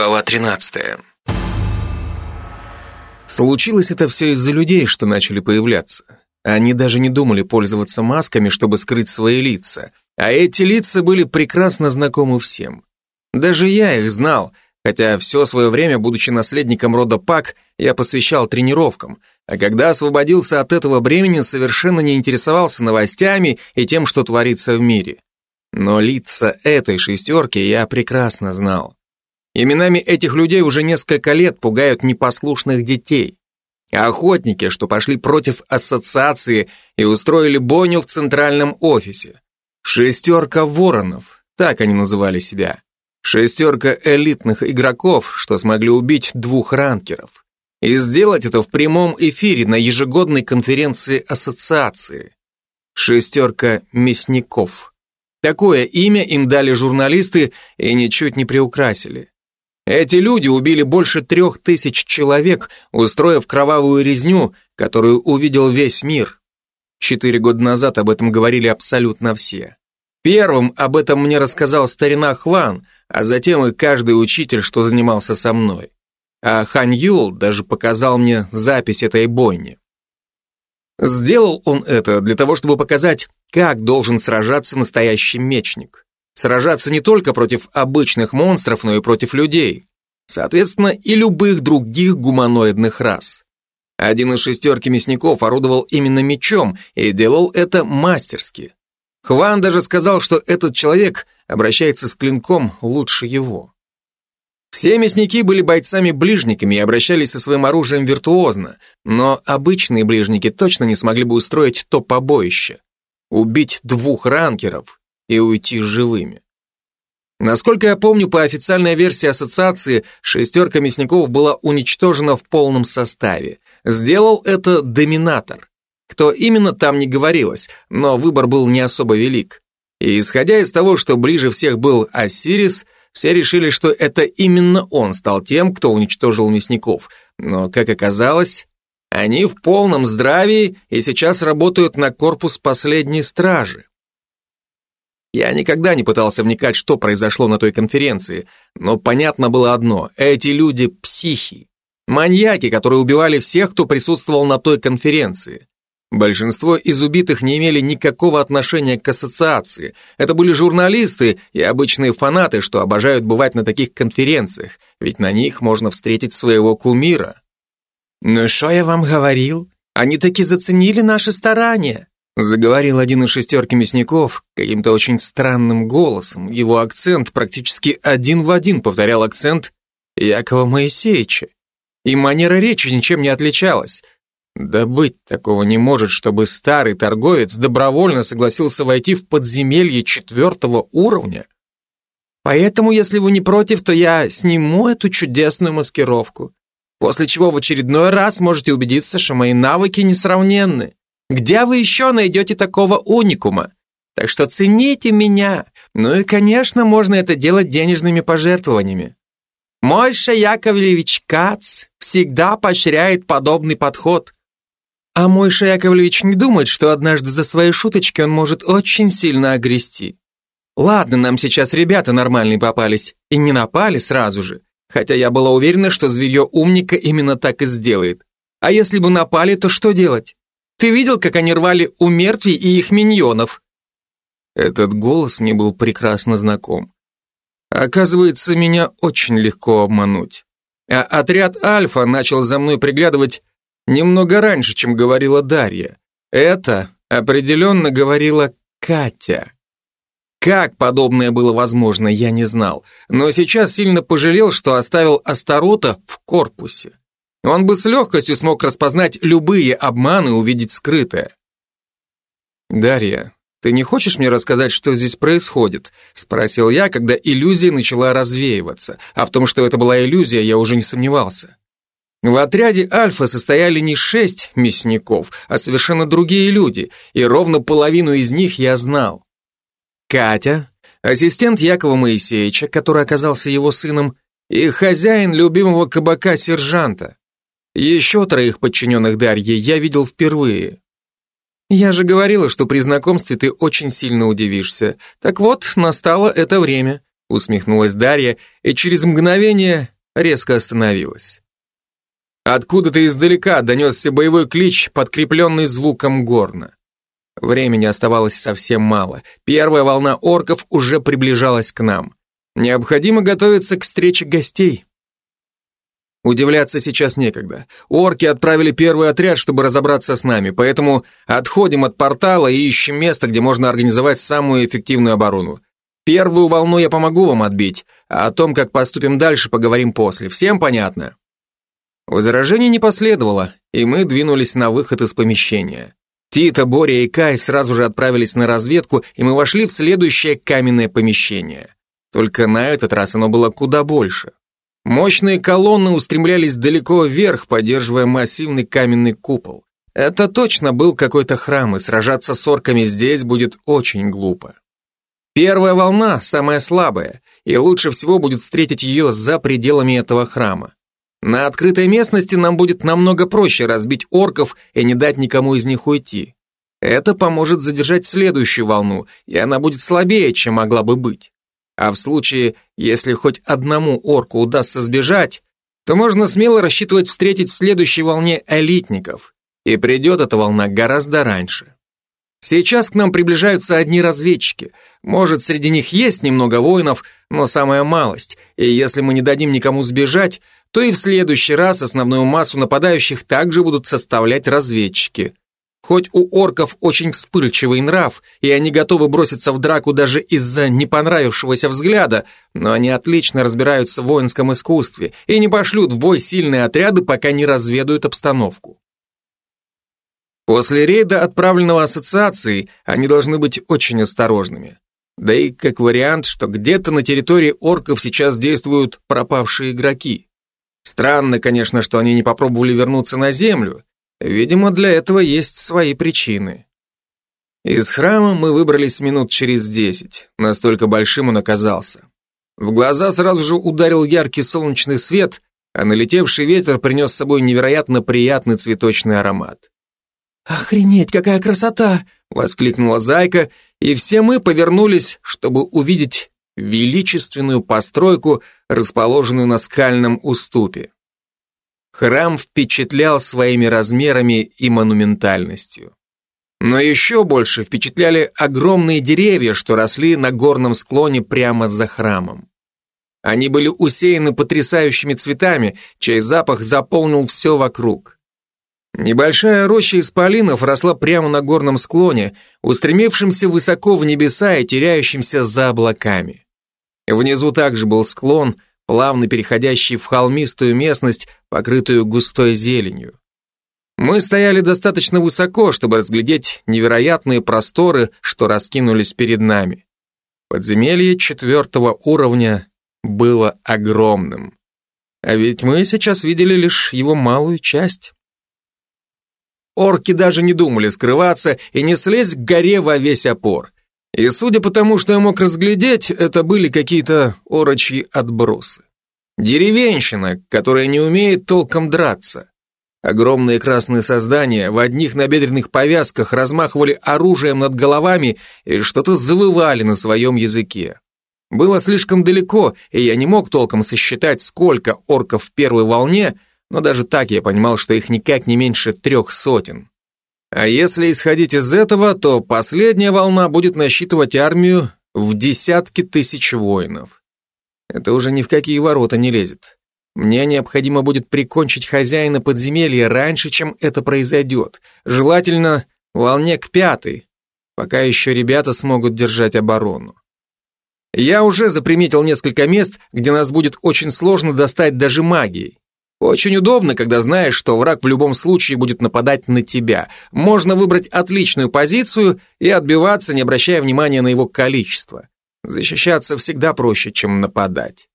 Глава 13. Случилось это все из-за людей, что начали появляться. Они даже не думали пользоваться масками, чтобы скрыть свои лица. А эти лица были прекрасно знакомы всем. Даже я их знал, хотя все свое время, будучи наследником рода Пак, я посвящал тренировкам, а когда освободился от этого бремени, совершенно не интересовался новостями и тем, что творится в мире. Но лица этой шестерки я прекрасно знал. Именами этих людей уже несколько лет пугают непослушных детей. Охотники, что пошли против ассоциации и устроили бойню в центральном офисе. Шестерка воронов, так они называли себя. Шестерка элитных игроков, что смогли убить двух ранкеров. И сделать это в прямом эфире на ежегодной конференции ассоциации. Шестерка мясников. Такое имя им дали журналисты и ничуть не приукрасили. Эти люди убили больше трех тысяч человек, устроив кровавую резню, которую увидел весь мир. Четыре года назад об этом говорили абсолютно все. Первым об этом мне рассказал старина Хван, а затем и каждый учитель, что занимался со мной. А Хан Юл даже показал мне запись этой бойни. Сделал он это для того, чтобы показать, как должен сражаться настоящий мечник. Сражаться не только против обычных монстров, но и против людей. Соответственно, и любых других гуманоидных рас. Один из шестерки мясников орудовал именно мечом и делал это мастерски. Хван даже сказал, что этот человек обращается с клинком лучше его. Все мясники были бойцами-ближниками и обращались со своим оружием виртуозно, но обычные ближники точно не смогли бы устроить то побоище. Убить двух ранкеров и уйти живыми. Насколько я помню, по официальной версии ассоциации, шестерка мясников была уничтожена в полном составе. Сделал это доминатор. Кто именно там не говорилось, но выбор был не особо велик. И исходя из того, что ближе всех был Осирис, все решили, что это именно он стал тем, кто уничтожил мясников. Но, как оказалось, они в полном здравии и сейчас работают на корпус последней стражи. Я никогда не пытался вникать, что произошло на той конференции, но понятно было одно – эти люди – психи. Маньяки, которые убивали всех, кто присутствовал на той конференции. Большинство из убитых не имели никакого отношения к ассоциации. Это были журналисты и обычные фанаты, что обожают бывать на таких конференциях, ведь на них можно встретить своего кумира. «Ну что я вам говорил? Они таки заценили наши старания. Заговорил один из шестерки мясников каким-то очень странным голосом. Его акцент практически один в один повторял акцент Якова Моисеевича. И манера речи ничем не отличалась. Да быть такого не может, чтобы старый торговец добровольно согласился войти в подземелье четвертого уровня. Поэтому, если вы не против, то я сниму эту чудесную маскировку, после чего в очередной раз можете убедиться, что мои навыки несравненны. Где вы еще найдете такого уникума? Так что цените меня. Ну и, конечно, можно это делать денежными пожертвованиями. Мойша Яковлевич Кац всегда поощряет подобный подход. А Мойша Яковлевич не думает, что однажды за свои шуточки он может очень сильно огрести. Ладно, нам сейчас ребята нормальные попались, и не напали сразу же, хотя я была уверена, что зверье умника именно так и сделает. А если бы напали, то что делать? Ты видел, как они рвали у мертвей и их миньонов?» Этот голос мне был прекрасно знаком. Оказывается, меня очень легко обмануть. А отряд Альфа начал за мной приглядывать немного раньше, чем говорила Дарья. Это определенно говорила Катя. Как подобное было возможно, я не знал, но сейчас сильно пожалел, что оставил Астарота в корпусе. Он бы с легкостью смог распознать любые обманы и увидеть скрытое. «Дарья, ты не хочешь мне рассказать, что здесь происходит?» Спросил я, когда иллюзия начала развеиваться. А в том, что это была иллюзия, я уже не сомневался. В отряде Альфа состояли не шесть мясников, а совершенно другие люди, и ровно половину из них я знал. Катя, ассистент Якова Моисеевича, который оказался его сыном, и хозяин любимого кабака-сержанта. Еще троих подчиненных Дарьи я видел впервые. Я же говорила, что при знакомстве ты очень сильно удивишься. Так вот, настало это время. усмехнулась Дарья и через мгновение резко остановилась. Откуда-то издалека донесся боевой клич, подкрепленный звуком горна. Времени оставалось совсем мало. Первая волна орков уже приближалась к нам. Необходимо готовиться к встрече гостей. Удивляться сейчас некогда. Орки отправили первый отряд, чтобы разобраться с нами, поэтому отходим от портала и ищем место, где можно организовать самую эффективную оборону. Первую волну я помогу вам отбить, а о том, как поступим дальше, поговорим после. Всем понятно? Возражений не последовало, и мы двинулись на выход из помещения. Тита, Боря и Кай сразу же отправились на разведку, и мы вошли в следующее каменное помещение. Только на этот раз оно было куда больше. Мощные колонны устремлялись далеко вверх, поддерживая массивный каменный купол. Это точно был какой-то храм, и сражаться с орками здесь будет очень глупо. Первая волна самая слабая, и лучше всего будет встретить ее за пределами этого храма. На открытой местности нам будет намного проще разбить орков и не дать никому из них уйти. Это поможет задержать следующую волну, и она будет слабее, чем могла бы быть. А в случае, если хоть одному орку удастся сбежать, то можно смело рассчитывать встретить в следующей волне элитников. И придет эта волна гораздо раньше. Сейчас к нам приближаются одни разведчики. Может, среди них есть немного воинов, но самая малость, и если мы не дадим никому сбежать, то и в следующий раз основную массу нападающих также будут составлять разведчики. Хоть у орков очень вспыльчивый нрав, и они готовы броситься в драку даже из-за непонравившегося взгляда, но они отлично разбираются в воинском искусстве и не пошлют в бой сильные отряды, пока не разведают обстановку. После рейда, отправленного ассоциацией, они должны быть очень осторожными. Да и как вариант, что где-то на территории орков сейчас действуют пропавшие игроки. Странно, конечно, что они не попробовали вернуться на землю. Видимо, для этого есть свои причины. Из храма мы выбрались минут через десять. Настолько большим он оказался. В глаза сразу же ударил яркий солнечный свет, а налетевший ветер принес с собой невероятно приятный цветочный аромат. «Охренеть, какая красота!» — воскликнула Зайка, и все мы повернулись, чтобы увидеть величественную постройку, расположенную на скальном уступе. Храм впечатлял своими размерами и монументальностью. Но еще больше впечатляли огромные деревья, что росли на горном склоне прямо за храмом. Они были усеяны потрясающими цветами, чей запах заполнил все вокруг. Небольшая роща исполинов росла прямо на горном склоне, устремившимся высоко в небеса и теряющимся за облаками. Внизу также был склон, плавно переходящий в холмистую местность, покрытую густой зеленью. Мы стояли достаточно высоко, чтобы разглядеть невероятные просторы, что раскинулись перед нами. Подземелье четвертого уровня было огромным. А ведь мы сейчас видели лишь его малую часть. Орки даже не думали скрываться и неслись к горе во весь опор. И судя по тому, что я мог разглядеть, это были какие-то орочьи отбросы. Деревенщина, которая не умеет толком драться. Огромные красные создания в одних набедренных повязках размахивали оружием над головами и что-то завывали на своем языке. Было слишком далеко, и я не мог толком сосчитать, сколько орков в первой волне, но даже так я понимал, что их никак не меньше трех сотен. А если исходить из этого, то последняя волна будет насчитывать армию в десятки тысяч воинов. Это уже ни в какие ворота не лезет. Мне необходимо будет прикончить хозяина подземелья раньше, чем это произойдет. Желательно волне к пятой, пока еще ребята смогут держать оборону. Я уже заприметил несколько мест, где нас будет очень сложно достать даже магией. Очень удобно, когда знаешь, что враг в любом случае будет нападать на тебя. Можно выбрать отличную позицию и отбиваться, не обращая внимания на его количество. Защищаться всегда проще, чем нападать.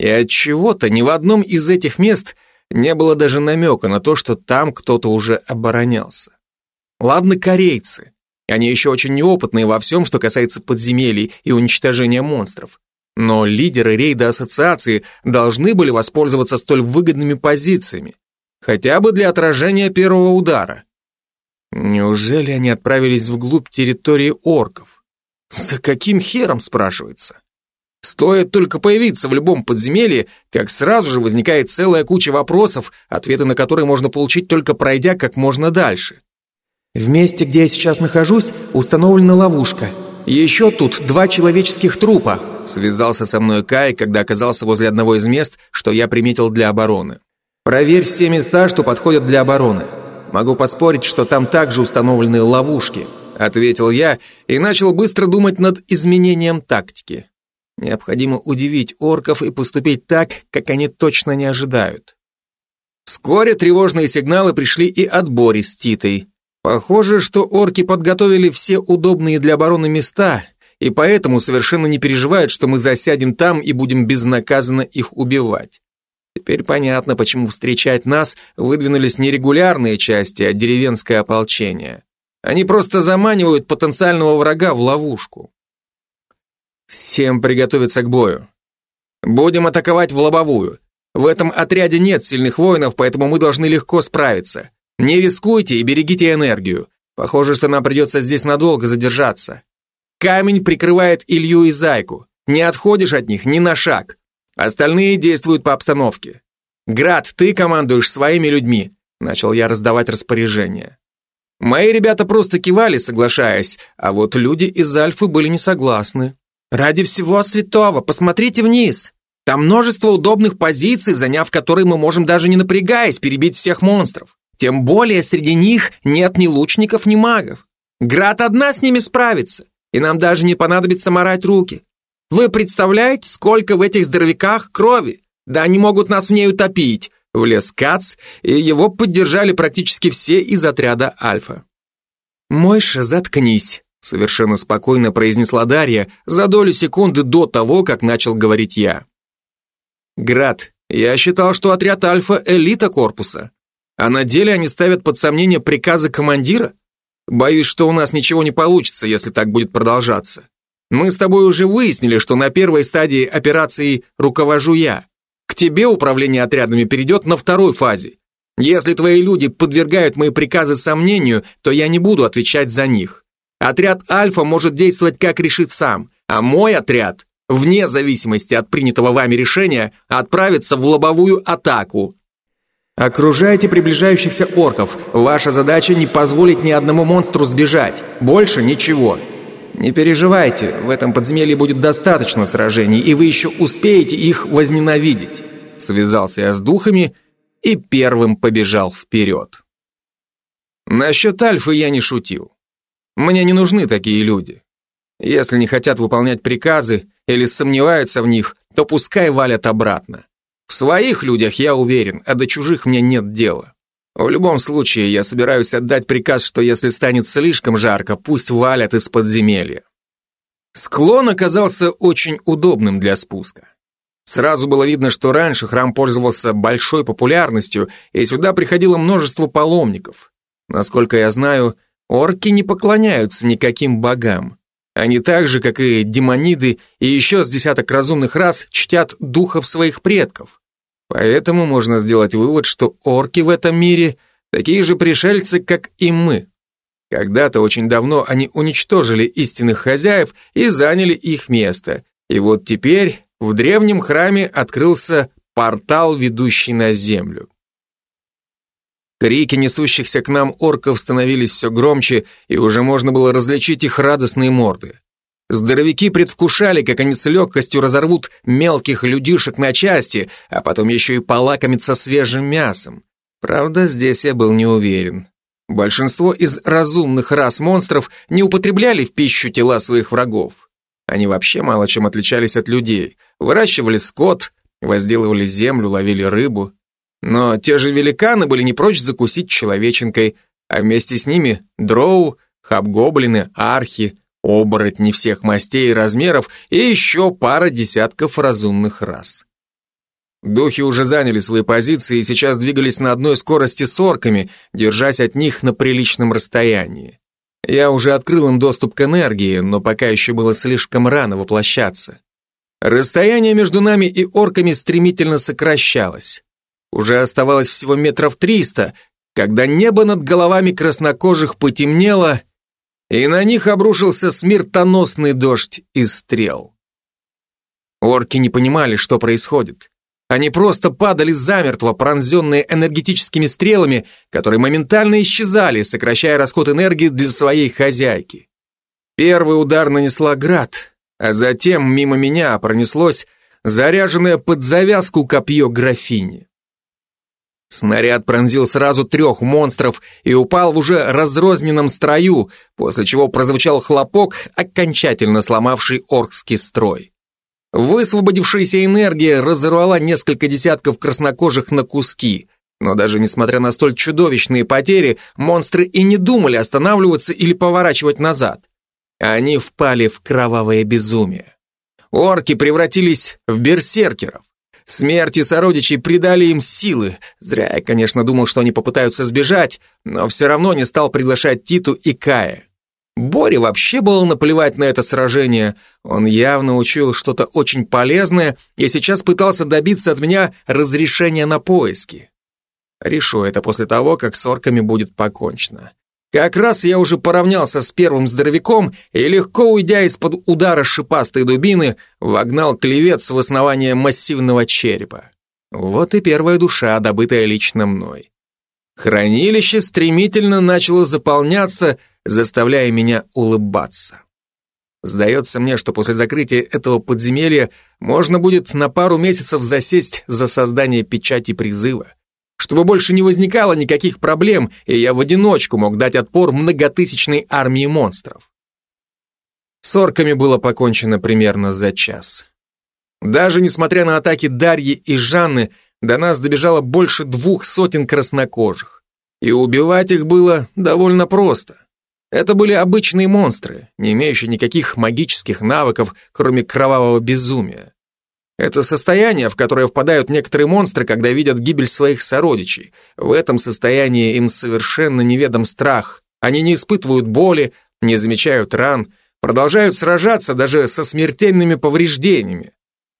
И от чего-то ни в одном из этих мест не было даже намека на то, что там кто-то уже оборонялся. Ладно, корейцы. Они еще очень неопытные во всем, что касается подземелий и уничтожения монстров. Но лидеры рейда ассоциации должны были воспользоваться столь выгодными позициями, хотя бы для отражения первого удара. Неужели они отправились вглубь территории орков? За каким хером, спрашивается? Стоит только появиться в любом подземелье, как сразу же возникает целая куча вопросов, ответы на которые можно получить только пройдя как можно дальше. В месте, где я сейчас нахожусь, установлена ловушка. Еще тут два человеческих трупа, связался со мной Кай, когда оказался возле одного из мест, что я приметил для обороны. Проверь все места, что подходят для обороны. Могу поспорить, что там также установлены ловушки, ответил я и начал быстро думать над изменением тактики. Необходимо удивить орков и поступить так, как они точно не ожидают. Вскоре тревожные сигналы пришли и от Бори с Титой. Похоже, что орки подготовили все удобные для обороны места, и поэтому совершенно не переживают, что мы засядем там и будем безнаказанно их убивать. Теперь понятно, почему встречать нас выдвинулись не регулярные части, а деревенское ополчение. Они просто заманивают потенциального врага в ловушку. Всем приготовиться к бою. Будем атаковать в лобовую. В этом отряде нет сильных воинов, поэтому мы должны легко справиться. Не рискуйте и берегите энергию. Похоже, что нам придется здесь надолго задержаться. Камень прикрывает Илью и Зайку. Не отходишь от них ни на шаг. Остальные действуют по обстановке. Град, ты командуешь своими людьми. Начал я раздавать распоряжения. Мои ребята просто кивали, соглашаясь, а вот люди из Альфы были не согласны. Ради всего святого, посмотрите вниз. Там множество удобных позиций, заняв которые мы можем даже не напрягаясь перебить всех монстров. Тем более среди них нет ни лучников, ни магов. Град одна с ними справится, и нам даже не понадобится морать руки. Вы представляете, сколько в этих здоровяках крови? Да они могут нас в ней утопить. Влез Кац, и его поддержали практически все из отряда Альфа. «Мойша, заткнись», совершенно спокойно произнесла Дарья за долю секунды до того, как начал говорить я. Град, я считал, что отряд Альфа – элита корпуса. А на деле они ставят под сомнение приказы командира? Боюсь, что у нас ничего не получится, если так будет продолжаться. Мы с тобой уже выяснили, что на первой стадии операции руковожу я. К тебе управление отрядами перейдет на второй фазе. Если твои люди подвергают мои приказы сомнению, то я не буду отвечать за них. Отряд Альфа может действовать как решит сам, а мой отряд, вне зависимости от принятого вами решения, отправится в лобовую атаку. Окружайте приближающихся орков. Ваша задача не позволить ни одному монстру сбежать. Больше ничего. Не переживайте, в этом подземелье будет достаточно сражений, и вы еще успеете их возненавидеть. Связался я с духами и первым побежал вперед. Насчет Альфы я не шутил. Мне не нужны такие люди. Если не хотят выполнять приказы или сомневаются в них, то пускай валят обратно. В своих людях я уверен, а до чужих мне нет дела. В любом случае, я собираюсь отдать приказ, что если станет слишком жарко, пусть валят из подземелья. Склон оказался очень удобным для спуска. Сразу было видно, что раньше храм пользовался большой популярностью, и сюда приходило множество паломников. Насколько я знаю, Орки не поклоняются никаким богам. Они так же, как и демониды и еще с десяток разумных рас, чтят духов своих предков. Поэтому можно сделать вывод, что орки в этом мире такие же пришельцы, как и мы. Когда-то очень давно они уничтожили истинных хозяев и заняли их место. И вот теперь в древнем храме открылся портал, ведущий на землю. Крики несущихся к нам орков становились все громче, и уже можно было различить их радостные морды. Здоровяки предвкушали, как они с легкостью разорвут мелких людишек на части, а потом еще и полакомятся свежим мясом. Правда, здесь я был не уверен. Большинство из разумных рас монстров не употребляли в пищу тела своих врагов. Они вообще мало чем отличались от людей. Выращивали скот, возделывали землю, ловили рыбу. Но те же великаны были не прочь закусить человеченкой, а вместе с ними дроу, хабгоблины, архи, оборотни всех мастей и размеров и еще пара десятков разумных рас. Духи уже заняли свои позиции и сейчас двигались на одной скорости с орками, держась от них на приличном расстоянии. Я уже открыл им доступ к энергии, но пока еще было слишком рано воплощаться. Расстояние между нами и орками стремительно сокращалось. Уже оставалось всего метров триста, когда небо над головами краснокожих потемнело, и на них обрушился смертоносный дождь из стрел. Орки не понимали, что происходит. Они просто падали замертво, пронзенные энергетическими стрелами, которые моментально исчезали, сокращая расход энергии для своей хозяйки. Первый удар нанесла град, а затем мимо меня пронеслось заряженное под завязку копье графини. Снаряд пронзил сразу трех монстров и упал в уже разрозненном строю, после чего прозвучал хлопок, окончательно сломавший оркский строй. Высвободившаяся энергия разорвала несколько десятков краснокожих на куски, но даже несмотря на столь чудовищные потери, монстры и не думали останавливаться или поворачивать назад. Они впали в кровавое безумие. Орки превратились в берсеркеров. Смерти сородичей придали им силы. Зря я, конечно, думал, что они попытаются сбежать, но все равно не стал приглашать Титу и Кая. Боре вообще было наплевать на это сражение. Он явно учил что-то очень полезное и сейчас пытался добиться от меня разрешения на поиски. Решу это после того, как с орками будет покончено. Как раз я уже поравнялся с первым здоровяком и, легко уйдя из-под удара шипастой дубины, вогнал клевец в основание массивного черепа. Вот и первая душа, добытая лично мной. Хранилище стремительно начало заполняться, заставляя меня улыбаться. Сдается мне, что после закрытия этого подземелья можно будет на пару месяцев засесть за создание печати призыва чтобы больше не возникало никаких проблем, и я в одиночку мог дать отпор многотысячной армии монстров. С орками было покончено примерно за час. Даже несмотря на атаки Дарьи и Жанны, до нас добежало больше двух сотен краснокожих. И убивать их было довольно просто. Это были обычные монстры, не имеющие никаких магических навыков, кроме кровавого безумия. Это состояние, в которое впадают некоторые монстры, когда видят гибель своих сородичей. В этом состоянии им совершенно неведом страх. Они не испытывают боли, не замечают ран, продолжают сражаться даже со смертельными повреждениями.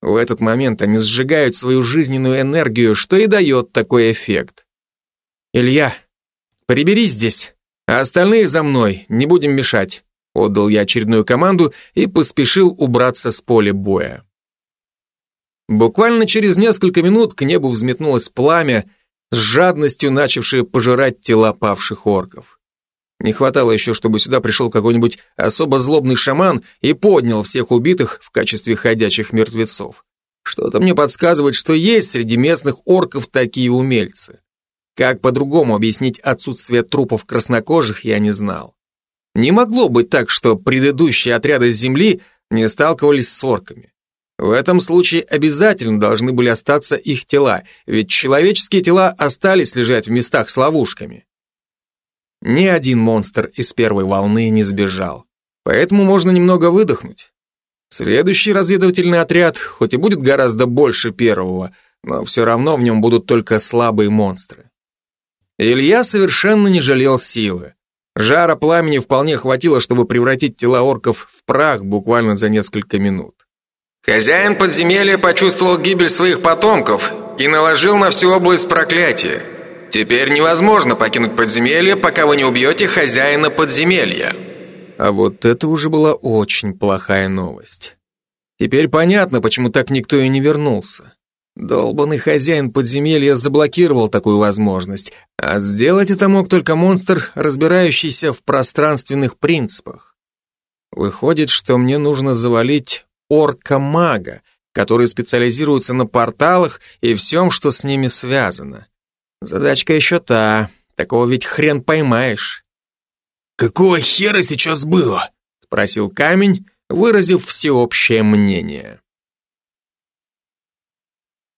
В этот момент они сжигают свою жизненную энергию, что и дает такой эффект. «Илья, приберись здесь, а остальные за мной, не будем мешать», отдал я очередную команду и поспешил убраться с поля боя. Буквально через несколько минут к небу взметнулось пламя, с жадностью начавшее пожирать тела павших орков. Не хватало еще, чтобы сюда пришел какой-нибудь особо злобный шаман и поднял всех убитых в качестве ходячих мертвецов. Что-то мне подсказывает, что есть среди местных орков такие умельцы. Как по-другому объяснить отсутствие трупов краснокожих, я не знал. Не могло быть так, что предыдущие отряды земли не сталкивались с орками. В этом случае обязательно должны были остаться их тела, ведь человеческие тела остались лежать в местах с ловушками. Ни один монстр из первой волны не сбежал, поэтому можно немного выдохнуть. Следующий разведывательный отряд, хоть и будет гораздо больше первого, но все равно в нем будут только слабые монстры. Илья совершенно не жалел силы. Жара пламени вполне хватило, чтобы превратить тела орков в прах буквально за несколько минут. Хозяин подземелья почувствовал гибель своих потомков и наложил на всю область проклятие. Теперь невозможно покинуть подземелье, пока вы не убьете хозяина подземелья. А вот это уже была очень плохая новость. Теперь понятно, почему так никто и не вернулся. Долбанный хозяин подземелья заблокировал такую возможность, а сделать это мог только монстр, разбирающийся в пространственных принципах. Выходит, что мне нужно завалить орка-мага, который специализируется на порталах и всем, что с ними связано. Задачка еще та, такого ведь хрен поймаешь. «Какого хера сейчас было?» — спросил камень, выразив всеобщее мнение.